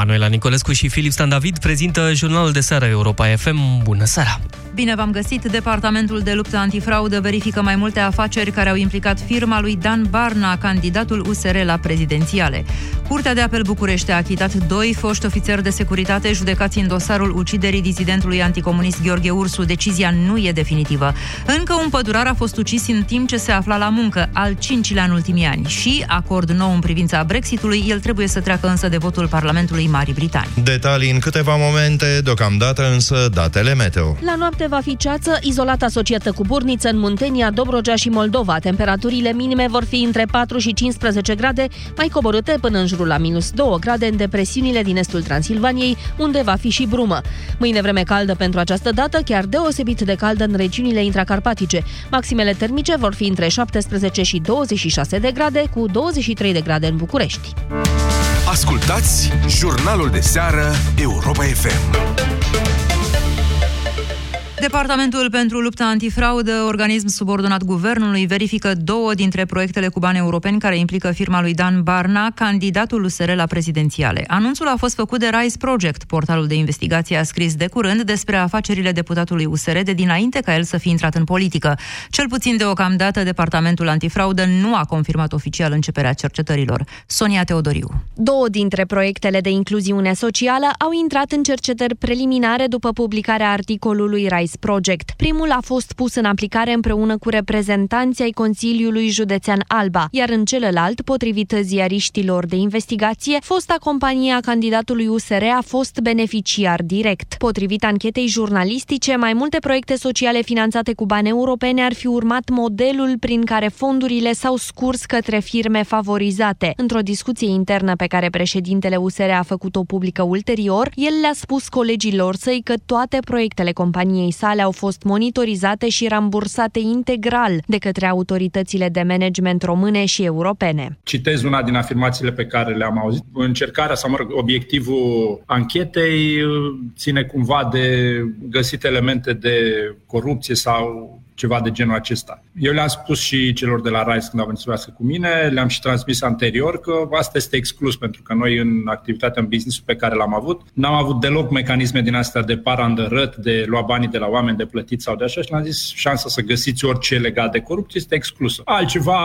Manuela Nicolescu și Filip Stan David prezintă jurnalul de seară Europa FM. Bună seara! Bine v-am găsit! Departamentul de luptă antifraudă verifică mai multe afaceri care au implicat firma lui Dan Barna, candidatul USR la prezidențiale. Curtea de apel București a achitat doi foști ofițeri de securitate judecați în dosarul uciderii dizidentului anticomunist Gheorghe Ursu. Decizia nu e definitivă. Încă un pădurar a fost ucis în timp ce se afla la muncă, al cincilea în ultimii ani. Și, acord nou în privința Brexitului, el trebuie să treacă însă de votul Parlamentului Marii Britanii. Detalii în câteva momente, deocamdată însă datele meteo. La noapte va fi ceață, izolată asociată cu burniță în Muntenia, Dobrogea și Moldova. Temperaturile minime vor fi între 4 și 15 grade, mai coborâte până în jurul la minus 2 grade în depresiunile din estul Transilvaniei, unde va fi și brumă. Mâine vreme caldă pentru această dată, chiar deosebit de caldă în regiunile intracarpatice. Maximele termice vor fi între 17 și 26 de grade, cu 23 de grade în București. Ascultați jurnalul de seară Europa FM. Departamentul pentru lupta antifraudă, organism subordonat guvernului, verifică două dintre proiectele cu bani europeni care implică firma lui Dan Barna, candidatul USR la prezidențiale. Anunțul a fost făcut de Rise Project. Portalul de investigație a scris de curând despre afacerile deputatului USR de dinainte ca el să fie intrat în politică. Cel puțin deocamdată, Departamentul antifraudă nu a confirmat oficial începerea cercetărilor. Sonia Teodoriu. Două dintre proiectele de incluziune socială au intrat în cercetări preliminare după publicarea articolului Rise Rise Project. Primul a fost pus în aplicare împreună cu reprezentanții ai Consiliului Județean Alba, iar în celălalt, potrivit ziariștilor de investigație, fosta companie a candidatului USR a fost beneficiar direct. Potrivit anchetei jurnalistice, mai multe proiecte sociale finanțate cu bani europene ar fi urmat modelul prin care fondurile s-au scurs către firme favorizate. Într-o discuție internă pe care președintele USR a făcut-o publică ulterior, el le-a spus colegilor săi că toate proiectele companiei sale au fost monitorizate și rambursate integral de către autoritățile de management române și europene. Citez una din afirmațiile pe care le-am auzit. Încercarea sau, mă rog, obiectivul anchetei ține cumva de găsit elemente de corupție sau ceva de genul acesta. Eu le-am spus și celor de la RISE când au venit să cu mine, le-am și transmis anterior că asta este exclus, pentru că noi în activitatea, în business pe care l-am avut, n-am avut deloc mecanisme din astea de parandărăt, de lua banii de la oameni, de plătit sau de așa și le-am zis șansa să găsiți orice legat de corupție este exclusă. Altceva,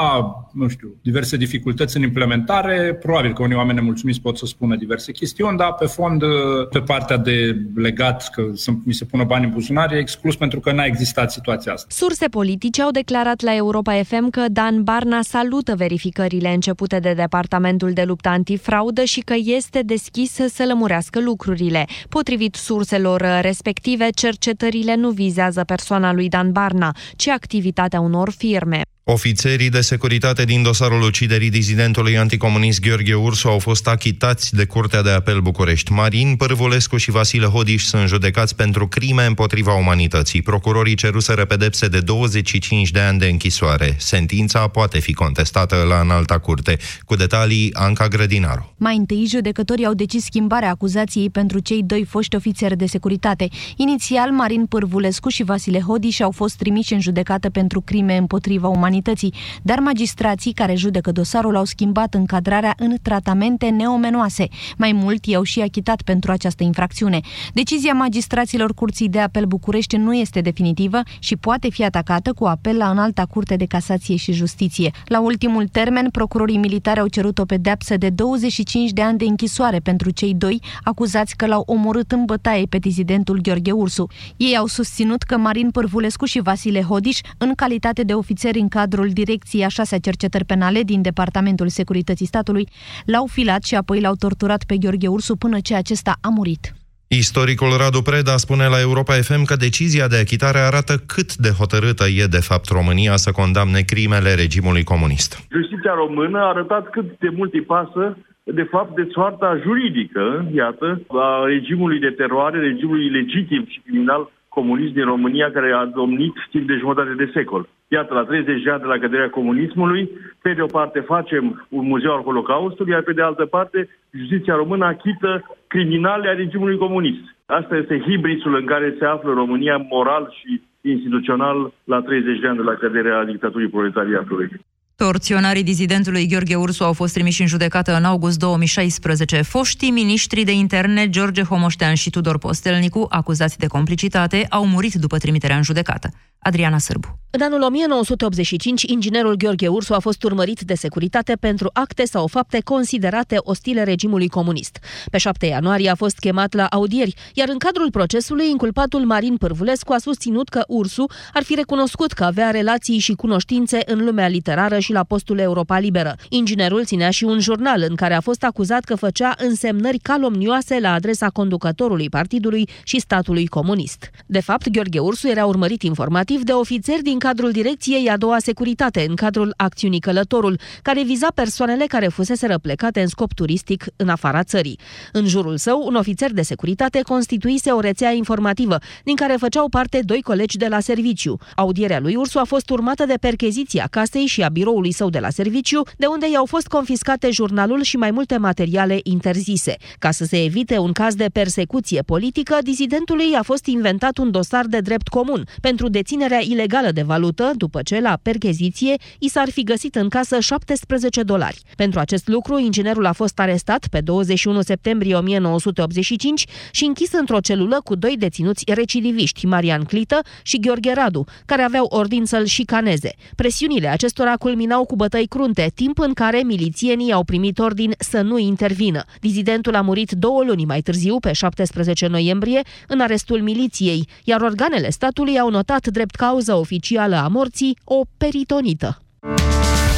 nu știu, diverse dificultăți în implementare, probabil că unii oameni nemulțumiți pot să spună diverse chestiuni, dar pe fond, pe partea de legat, că să mi se pună bani în buzunar, e exclus pentru că n-a existat situația asta. Surse politice au declarat la Europa FM că Dan Barna salută verificările începute de Departamentul de Luptă Antifraudă și că este deschis să lămurească lucrurile. Potrivit surselor respective, cercetările nu vizează persoana lui Dan Barna, ci activitatea unor firme. Ofițerii de securitate din dosarul uciderii dizidentului anticomunist Gheorghe Ursu au fost achitați de Curtea de Apel București. Marin Pârvulescu și Vasile Hodiș sunt judecați pentru crime împotriva umanității. Procurorii ceruseră pedepse de 25 de ani de închisoare. Sentința poate fi contestată la înalta curte. Cu detalii, Anca Grădinaru. Mai întâi, judecătorii au decis schimbarea acuzației pentru cei doi foști ofițeri de securitate. Inițial, Marin Pârvulescu și Vasile Hodiș au fost trimiși în judecată pentru crime împotriva umanității umanității, dar magistrații care judecă dosarul au schimbat încadrarea în tratamente neomenoase. Mai mult, i-au și achitat pentru această infracțiune. Decizia magistraților Curții de Apel București nu este definitivă și poate fi atacată cu apel la înalta Curte de Casație și Justiție. La ultimul termen, procurorii militari au cerut o pedeapsă de 25 de ani de închisoare pentru cei doi acuzați că l-au omorât în bătaie pe dizidentul Gheorghe Ursu. Ei au susținut că Marin Pârvulescu și Vasile Hodiș, în calitate de ofițeri în cadrul direcției a șasea cercetări penale din Departamentul Securității Statului, l-au filat și apoi l-au torturat pe Gheorghe Ursu până ce acesta a murit. Istoricul Radu Preda spune la Europa FM că decizia de achitare arată cât de hotărâtă e de fapt România să condamne crimele regimului comunist. Justiția română a arătat cât de mult îi pasă de fapt de soarta juridică, iată, a regimului de teroare, regimului legitim și criminal comunist din România care a domnit timp de jumătate de secol. Iată, la 30 de ani de la căderea comunismului, pe de o parte facem un muzeu al Holocaustului, iar pe de altă parte justiția română achită criminale a regimului comunist. Asta este hibrisul în care se află România moral și instituțional la 30 de ani de la căderea dictaturii proletariatului. Torționarii dizidentului Gheorghe Ursu au fost trimiși în judecată în august 2016. Foștii miniștri de interne George Homoștean și Tudor Postelnicu, acuzați de complicitate, au murit după trimiterea în judecată. Adriana Sârbu. În anul 1985, inginerul Gheorghe Ursu a fost urmărit de securitate pentru acte sau fapte considerate ostile regimului comunist. Pe 7 ianuarie a fost chemat la audieri, iar în cadrul procesului, inculpatul Marin Pârvulescu a susținut că Ursu ar fi recunoscut că avea relații și cunoștințe în lumea literară și la postul Europa Liberă. Inginerul ținea și un jurnal în care a fost acuzat că făcea însemnări calomnioase la adresa conducătorului partidului și statului comunist. De fapt, Gheorghe Ursu era urmărit informativ de ofițeri din cadrul direcției a doua securitate, în cadrul acțiunii Călătorul, care viza persoanele care fusese plecate în scop turistic în afara țării. În jurul său, un ofițer de securitate constituise o rețea informativă, din care făceau parte doi colegi de la serviciu. Audierea lui Ursu a fost urmată de percheziția casei și a biroului său de la serviciu, de unde i-au fost confiscate jurnalul și mai multe materiale interzise. Ca să se evite un caz de persecuție politică, dizidentului a fost inventat un dosar de drept comun pentru deținerea ilegală de valută, după ce, la percheziție, i s-ar fi găsit în casă 17 dolari. Pentru acest lucru, inginerul a fost arestat pe 21 septembrie 1985 și închis într-o celulă cu doi deținuți recidiviști, Marian Clită și Gheorghe Radu, care aveau ordin să-l șicaneze. Presiunile acestora culminau cu bătăi crunte, timp în care milițienii au primit ordin să nu intervină. Dizidentul a murit două luni mai târziu, pe 17 noiembrie, în arestul miliției, iar organele statului au notat drept cauză oficială a morții o peritonită.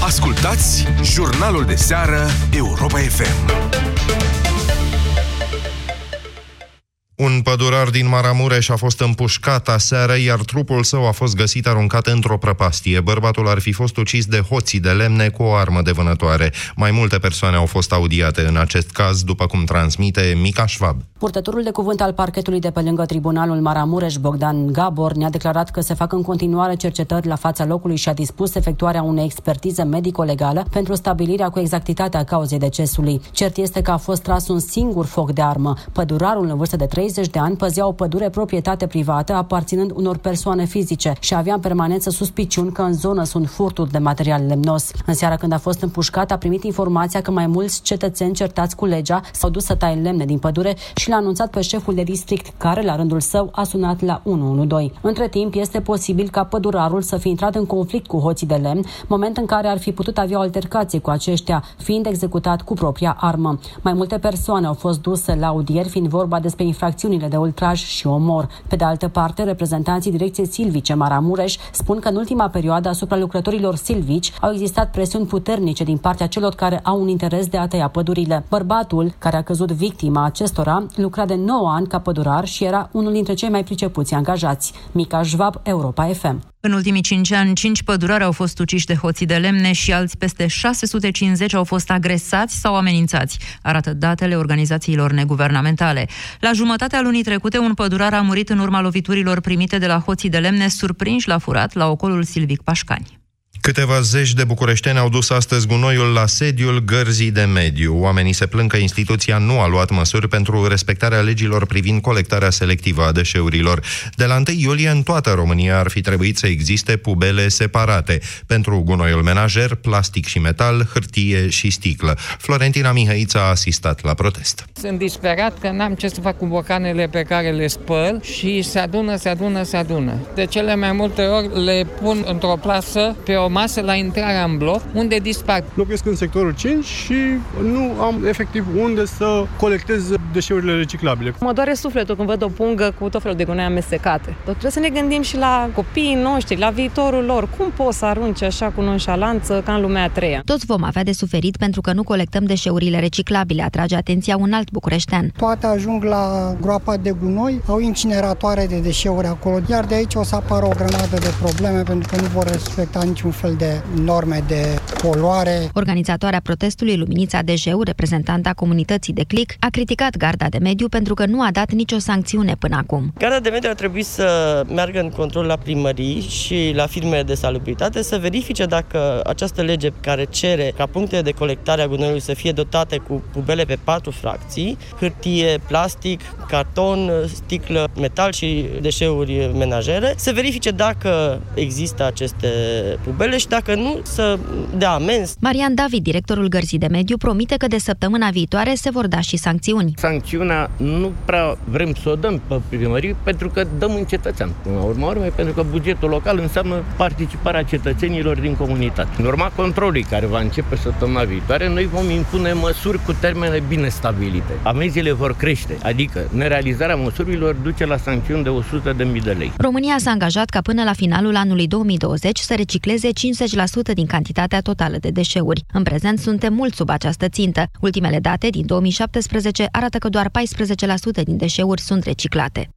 Ascultați jurnalul de seară Europa FM. Un pădurar din Maramureș a fost împușcat aseară, iar trupul său a fost găsit aruncat într-o prăpastie. Bărbatul ar fi fost ucis de hoții de lemne cu o armă de vânătoare. Mai multe persoane au fost audiate în acest caz, după cum transmite Mica Schwab. Purtătorul de cuvânt al parchetului de pe lângă Tribunalul Maramureș, Bogdan Gabor, ne-a declarat că se fac în continuare cercetări la fața locului și a dispus efectuarea unei expertize medico-legală pentru stabilirea cu exactitate a cauzei decesului. Cert este că a fost tras un singur foc de armă. Pădurarul în vârstă de 30 de ani păzea o pădure proprietate privată aparținând unor persoane fizice și avea în permanență suspiciuni că în zonă sunt furturi de material lemnos. În seara când a fost împușcat, a primit informația că mai mulți cetățeni certați cu legea s-au dus să taie lemne din pădure și și l-a anunțat pe șeful de district, care, la rândul său, a sunat la 112. Între timp, este posibil ca pădurarul să fi intrat în conflict cu hoții de lemn, moment în care ar fi putut avea o altercație cu aceștia, fiind executat cu propria armă. Mai multe persoane au fost duse la audieri, fiind vorba despre infracțiunile de ultraj și omor. Pe de altă parte, reprezentanții Direcției Silvice Maramureș spun că în ultima perioadă asupra lucrătorilor silvici au existat presiuni puternice din partea celor care au un interes de a tăia pădurile. Bărbatul, care a căzut victima acestora, lucra de 9 ani ca pădurar și era unul dintre cei mai pricepuți angajați. Mica Jvab, Europa FM. În ultimii cinci ani, cinci pădurari au fost uciși de hoții de lemne și alți peste 650 au fost agresați sau amenințați, arată datele organizațiilor neguvernamentale. La jumătatea lunii trecute, un pădurar a murit în urma loviturilor primite de la hoții de lemne surprinși la furat la ocolul Silvic Pașcani. Câteva zeci de bucureșteni au dus astăzi gunoiul la sediul Gărzii de Mediu. Oamenii se plâng că instituția nu a luat măsuri pentru respectarea legilor privind colectarea selectivă a deșeurilor. De la 1 iulie, în toată România ar fi trebuit să existe pubele separate pentru gunoiul menajer, plastic și metal, hârtie și sticlă. Florentina Mihăița a asistat la protest. Sunt disperat că n-am ce să fac cu bocanele pe care le spăl și se adună, se adună, se adună. De cele mai multe ori le pun într-o plasă pe o masă la intrarea în bloc, unde dispar. Locuiesc în sectorul 5 și nu am efectiv unde să colectez deșeurile reciclabile. Mă doare sufletul când văd o pungă cu tot felul de gunoi amestecate. Tot trebuie să ne gândim și la copiii noștri, la viitorul lor. Cum poți să arunci așa cu nonșalanță ca în lumea a treia? Toți vom avea de suferit pentru că nu colectăm deșeurile reciclabile, atrage atenția un alt bucureștean. Toate ajung la groapa de gunoi, au incineratoare de deșeuri acolo, iar de aici o să apară o grămadă de probleme pentru că nu vor respecta niciun fel de norme de poluare. Organizatoarea protestului Luminița DJU, reprezentanta comunității de click, a criticat Garda de Mediu pentru că nu a dat nicio sancțiune până acum. Garda de Mediu ar trebui să meargă în control la primării și la firmele de salubritate să verifice dacă această lege care cere ca punctele de colectare a gunoiului să fie dotate cu pubele pe patru fracții, hârtie, plastic, carton, sticlă, metal și deșeuri menajere, să verifice dacă există aceste pubele pubele și dacă nu, să dea amenzi. Marian David, directorul Gărzii de Mediu, promite că de săptămâna viitoare se vor da și sancțiuni. Sancțiunea nu prea vrem să o dăm pe primărie pentru că dăm în cetățean. În urma urmei, pentru că bugetul local înseamnă participarea cetățenilor din comunitate. În urma controlului care va începe săptămâna viitoare, noi vom impune măsuri cu termene bine stabilite. Amenziile vor crește, adică nerealizarea măsurilor duce la sancțiuni de 100.000 de lei. România s-a angajat ca până la finalul anului 2020 să recicleze 50% din cantitatea totală de deșeuri. În prezent suntem mult sub această țintă. Ultimele date din 2017 arată că doar 14% din deșeuri sunt reciclate.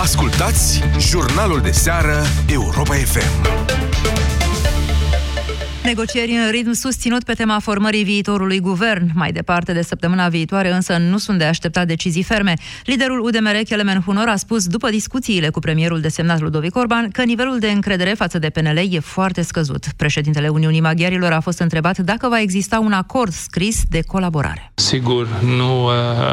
Ascultați jurnalul de seară Europa FM. Negocieri în ritm susținut pe tema formării viitorului guvern. Mai departe de săptămâna viitoare, însă nu sunt de așteptat decizii ferme. Liderul UDMR, Kelemen Hunor, a spus după discuțiile cu premierul desemnat Ludovic Orban că nivelul de încredere față de PNL e foarte scăzut. Președintele Uniunii Maghiarilor a fost întrebat dacă va exista un acord scris de colaborare. Sigur, nu uh,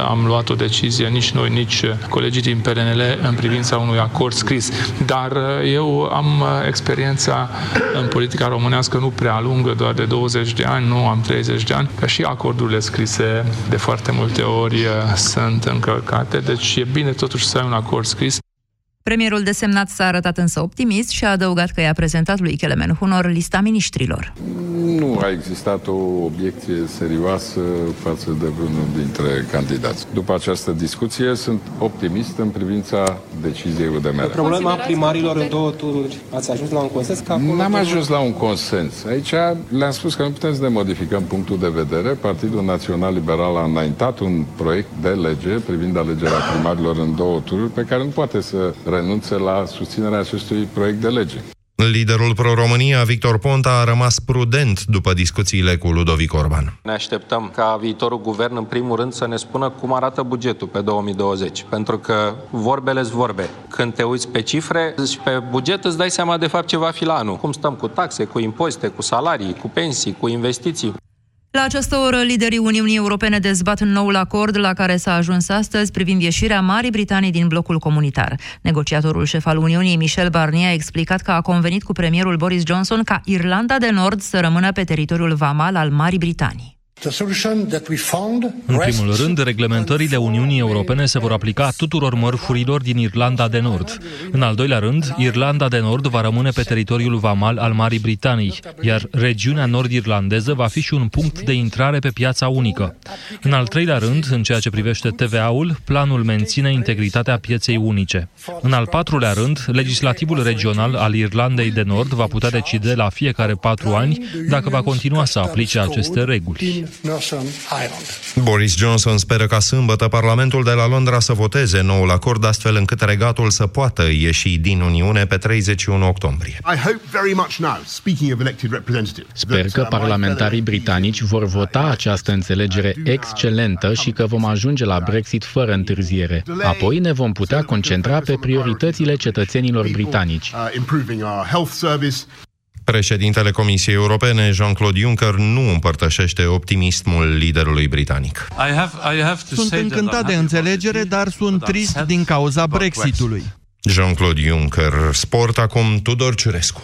am luat o decizie, nici noi, nici uh, colegii din PNL, în privința unui acord scris. Dar uh, eu am uh, experiența în politica românească nu prea lungă, doar de 20 de ani, nu am 30 de ani, că și acordurile scrise de foarte multe ori uh, sunt încălcate, deci e bine totuși să ai un acord scris. Premierul desemnat s-a arătat însă optimist și a adăugat că i-a prezentat lui Kelemen Hunor lista miniștrilor. Nu a existat o obiecție serioasă față de vreunul dintre candidați. După această discuție sunt optimist în privința deciziei UDMR. Problema primarilor în două tururi. Ați ajuns la un consens? Că acolo N-am ajuns la un consens. Aici le-am spus că nu putem să ne modificăm punctul de vedere. Partidul Național Liberal a înaintat un proiect de lege privind alegerea primarilor în două tururi pe care nu poate să renunțe la susținerea acestui proiect de lege. Liderul pro-România, Victor Ponta, a rămas prudent după discuțiile cu Ludovic Orban. Ne așteptăm ca viitorul guvern, în primul rând, să ne spună cum arată bugetul pe 2020. Pentru că vorbele sunt vorbe. Când te uiți pe cifre și pe buget, îți dai seama de fapt ce va fi la anul. Cum stăm cu taxe, cu impozite, cu salarii, cu pensii, cu investiții. La această oră, liderii Uniunii Europene dezbat noul acord la care s-a ajuns astăzi privind ieșirea Marii Britanii din blocul comunitar. Negociatorul șef al Uniunii, Michel Barnier, a explicat că a convenit cu premierul Boris Johnson ca Irlanda de Nord să rămână pe teritoriul vamal al Marii Britanii. În primul rând, reglementările Uniunii Europene se vor aplica tuturor mărfurilor din Irlanda de Nord. În al doilea rând, Irlanda de Nord va rămâne pe teritoriul vamal al Marii Britanii, iar regiunea nord-irlandeză va fi și un punct de intrare pe piața unică. În al treilea rând, în ceea ce privește TVA-ul, planul menține integritatea pieței unice. În al patrulea rând, legislativul regional al Irlandei de Nord va putea decide la fiecare patru ani dacă va continua să aplice aceste reguli. Northern Ireland. Boris Johnson speră ca sâmbătă Parlamentul de la Londra să voteze noul acord astfel încât regatul să poată ieși din Uniune pe 31 octombrie. Sper că parlamentarii britanici vor vota această înțelegere excelentă și că vom ajunge la Brexit fără întârziere. Apoi ne vom putea concentra pe prioritățile cetățenilor britanici. Președintele Comisiei Europene, Jean-Claude Juncker, nu împărtășește optimismul liderului britanic. I have, I have to sunt încântat de înțelegere, dar sunt trist din cauza Brexitului. Jean-Claude Juncker, sport acum Tudor Ciurescu.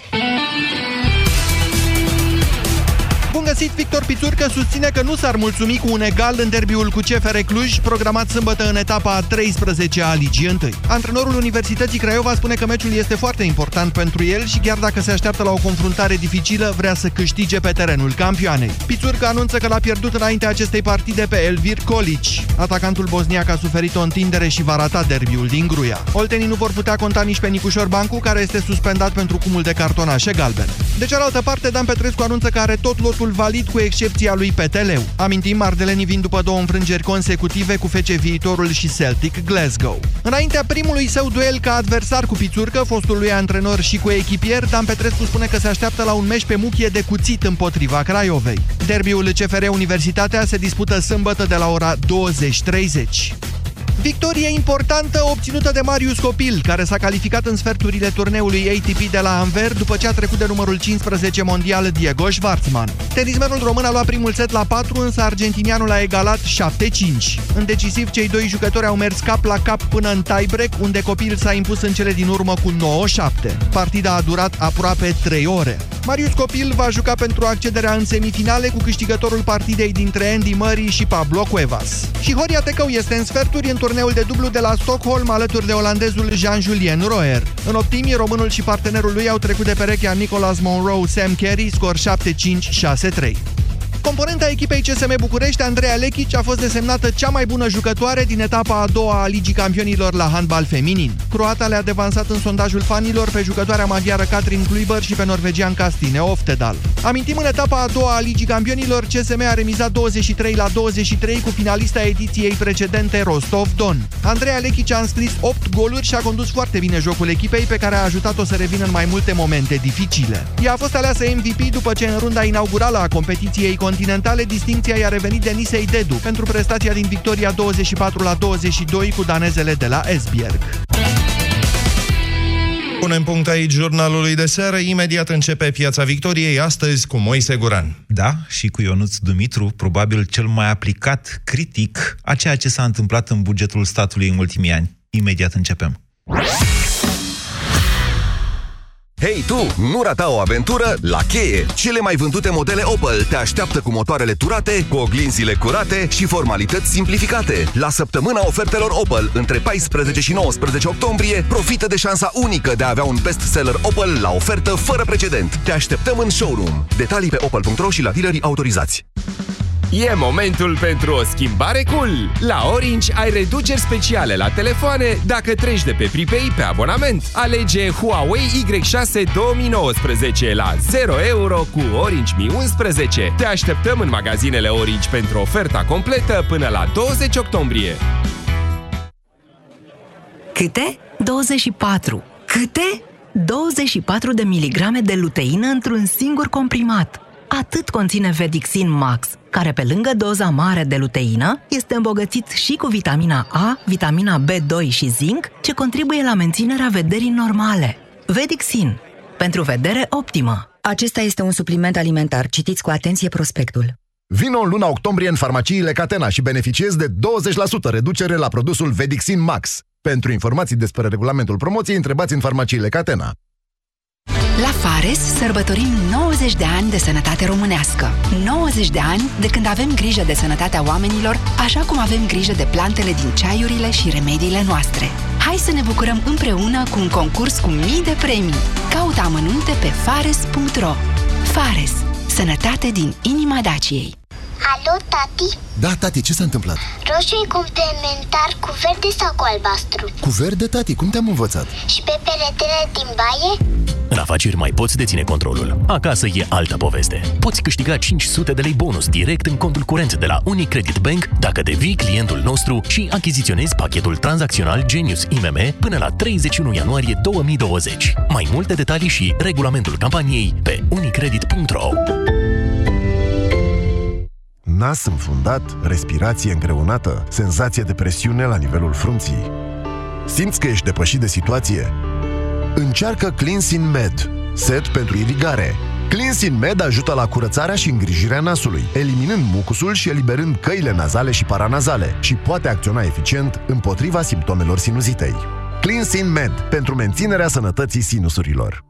Bun găsit, Victor Pițurcă susține că nu s-ar mulțumi cu un egal în derbiul cu CFR Cluj, programat sâmbătă în etapa a 13 a Ligii 1. Antrenorul Universității Craiova spune că meciul este foarte important pentru el și chiar dacă se așteaptă la o confruntare dificilă, vrea să câștige pe terenul campioanei. Pițurcă anunță că l-a pierdut înainte acestei partide pe Elvir Colici. Atacantul bosniac a suferit o întindere și va rata derbiul din Gruia. Oltenii nu vor putea conta nici pe Nicușor Bancu, care este suspendat pentru cumul de cartonașe galbene. De cealaltă parte, Dan Petrescu anunță că are tot lotul valid cu excepția lui Peteleu. Amintim, ardelenii vin după două înfrângeri consecutive cu FC Viitorul și Celtic Glasgow. Înaintea primului său duel ca adversar cu Pițurcă, fostul lui antrenor și cu echipier, Dan Petrescu spune că se așteaptă la un meci pe muchie de cuțit împotriva Craiovei. Derbiul CFR Universitatea se dispută sâmbătă de la ora 20.30. Victorie importantă obținută de Marius Copil, care s-a calificat în sferturile turneului ATP de la Anver după ce a trecut de numărul 15 mondial Diego Schwartzman. Tenismenul român a luat primul set la 4, însă argentinianul a egalat 7-5. În decisiv, cei doi jucători au mers cap la cap până în tiebreak, unde Copil s-a impus în cele din urmă cu 9-7. Partida a durat aproape 3 ore. Marius Copil va juca pentru accederea în semifinale cu câștigătorul partidei dintre Andy Murray și Pablo Cuevas. Și Horia Tecău este în sferturi în turneul de dublu de la Stockholm alături de olandezul Jean-Julien Roer. În optimii, românul și partenerul lui au trecut de perechea Nicolas Monroe Sam Carey, scor 7-5-6-3. Componenta echipei CSM București, Andreea Lechici, a fost desemnată cea mai bună jucătoare din etapa a doua a Ligii Campionilor la handbal feminin. Croata le-a devansat în sondajul fanilor pe jucătoarea maghiară Katrin Kluiber și pe norvegian Castine Oftedal. Amintim în etapa a doua a Ligii Campionilor, CSM a remizat 23 la 23 cu finalista ediției precedente Rostov-Don. Andreea Lechici a înscris 8 goluri și a condus foarte bine jocul echipei pe care a ajutat-o să revină în mai multe momente dificile. Ea a fost aleasă MVP după ce în runda inaugurală a competiției continentale, distinția i-a revenit Denisei Dedu pentru prestația din victoria 24 la 22 cu danezele de la Esbjerg. Punem punct aici jurnalului de seară. Imediat începe Piața Victoriei, astăzi cu Moise Guran. Da, și cu Ionuț Dumitru, probabil cel mai aplicat critic a ceea ce s-a întâmplat în bugetul statului în ultimii ani. Imediat începem. Hei tu, nu rata o aventură la cheie! Cele mai vândute modele Opel te așteaptă cu motoarele turate, cu oglinzile curate și formalități simplificate. La săptămâna ofertelor Opel, între 14 și 19 octombrie, profită de șansa unică de a avea un bestseller Opel la ofertă fără precedent. Te așteptăm în showroom. Detalii pe opel.ro și la dealerii autorizați. E momentul pentru o schimbare cool! La Orange ai reduceri speciale la telefoane dacă treci de pe prepay pe abonament. Alege Huawei Y6 2019 la 0 euro cu Orange Mi 11. Te așteptăm în magazinele Orange pentru oferta completă până la 20 octombrie. Câte? 24. Câte? 24 de miligrame de luteină într-un singur comprimat. Atât conține Vedixin Max, care pe lângă doza mare de luteină, este îmbogățit și cu vitamina A, vitamina B2 și zinc, ce contribuie la menținerea vederii normale. Vedixin. Pentru vedere optimă. Acesta este un supliment alimentar. Citiți cu atenție prospectul. Vino în luna octombrie în farmaciile Catena și beneficiezi de 20% reducere la produsul Vedixin Max. Pentru informații despre regulamentul promoției, întrebați în farmaciile Catena. La Fares sărbătorim 90 de ani de sănătate românească. 90 de ani de când avem grijă de sănătatea oamenilor, așa cum avem grijă de plantele din ceaiurile și remediile noastre. Hai să ne bucurăm împreună cu un concurs cu mii de premii. Caută amănunte pe fares.ro Fares. Sănătate din inima Daciei. Alo, tati? Da, tati, ce s-a întâmplat? Roșu e complementar cu verde sau cu albastru? Cu verde, tati, cum te-am învățat? Și pe peretele din baie? În afaceri mai poți deține controlul. Acasă e alta poveste. Poți câștiga 500 de lei bonus direct în contul curent de la Unicredit Bank dacă devii clientul nostru și achiziționezi pachetul tranzacțional Genius IMM până la 31 ianuarie 2020. Mai multe detalii și regulamentul campaniei pe unicredit.ro Nas înfundat, respirație îngreunată, senzație de presiune la nivelul frunții. Simți că ești depășit de situație? Încearcă Cleansin Med, set pentru irigare. Cleansin Med ajută la curățarea și îngrijirea nasului, eliminând mucusul și eliberând căile nazale și paranazale și poate acționa eficient împotriva simptomelor sinuzitei. Cleansin Med, pentru menținerea sănătății sinusurilor.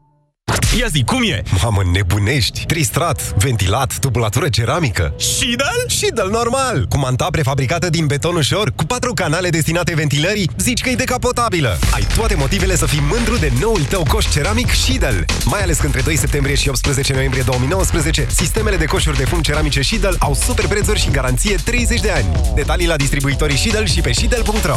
Ia zi, cum e? Mamă, nebunești! Tristrat, ventilat, tubulatură ceramică. Shidal? Shidal normal! Cu manta prefabricată din beton ușor, cu patru canale destinate ventilării, zici că e decapotabilă. Ai toate motivele să fii mândru de noul tău coș ceramic Shidal. Mai ales că între 2 septembrie și 18 noiembrie 2019, sistemele de coșuri de fum ceramice Shidal au super prețuri și garanție 30 de ani. Detalii la distribuitorii Shidal și pe shidal.ro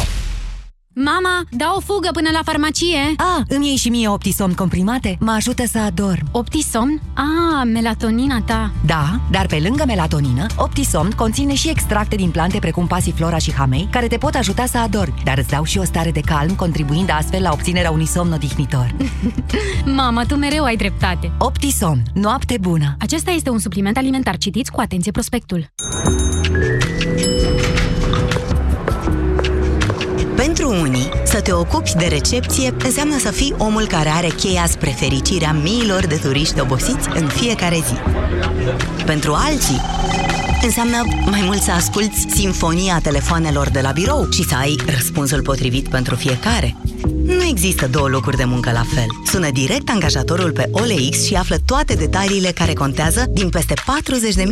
Mama, dau o fugă până la farmacie. Ah, îmi iei și mie Optisomn comprimate? Mă ajută să adorm. Optisomn? Ah, melatonina ta. Da, dar pe lângă melatonină, Optisomn conține și extracte din plante precum pasiflora și hamei, care te pot ajuta să adormi, dar îți dau și o stare de calm, contribuind astfel la obținerea unui somn odihnitor. Mama, tu mereu ai dreptate. Optisomn. Noapte bună. Acesta este un supliment alimentar. Citiți cu atenție prospectul. Unii, să te ocupi de recepție înseamnă să fii omul care are cheia spre fericirea miilor de turiști obosiți în fiecare zi. Pentru alții, înseamnă mai mult să asculți sinfonia telefoanelor de la birou și să ai răspunsul potrivit pentru fiecare. Nu există două locuri de muncă la fel. Sună direct angajatorul pe OLX și află toate detaliile care contează din peste 40.000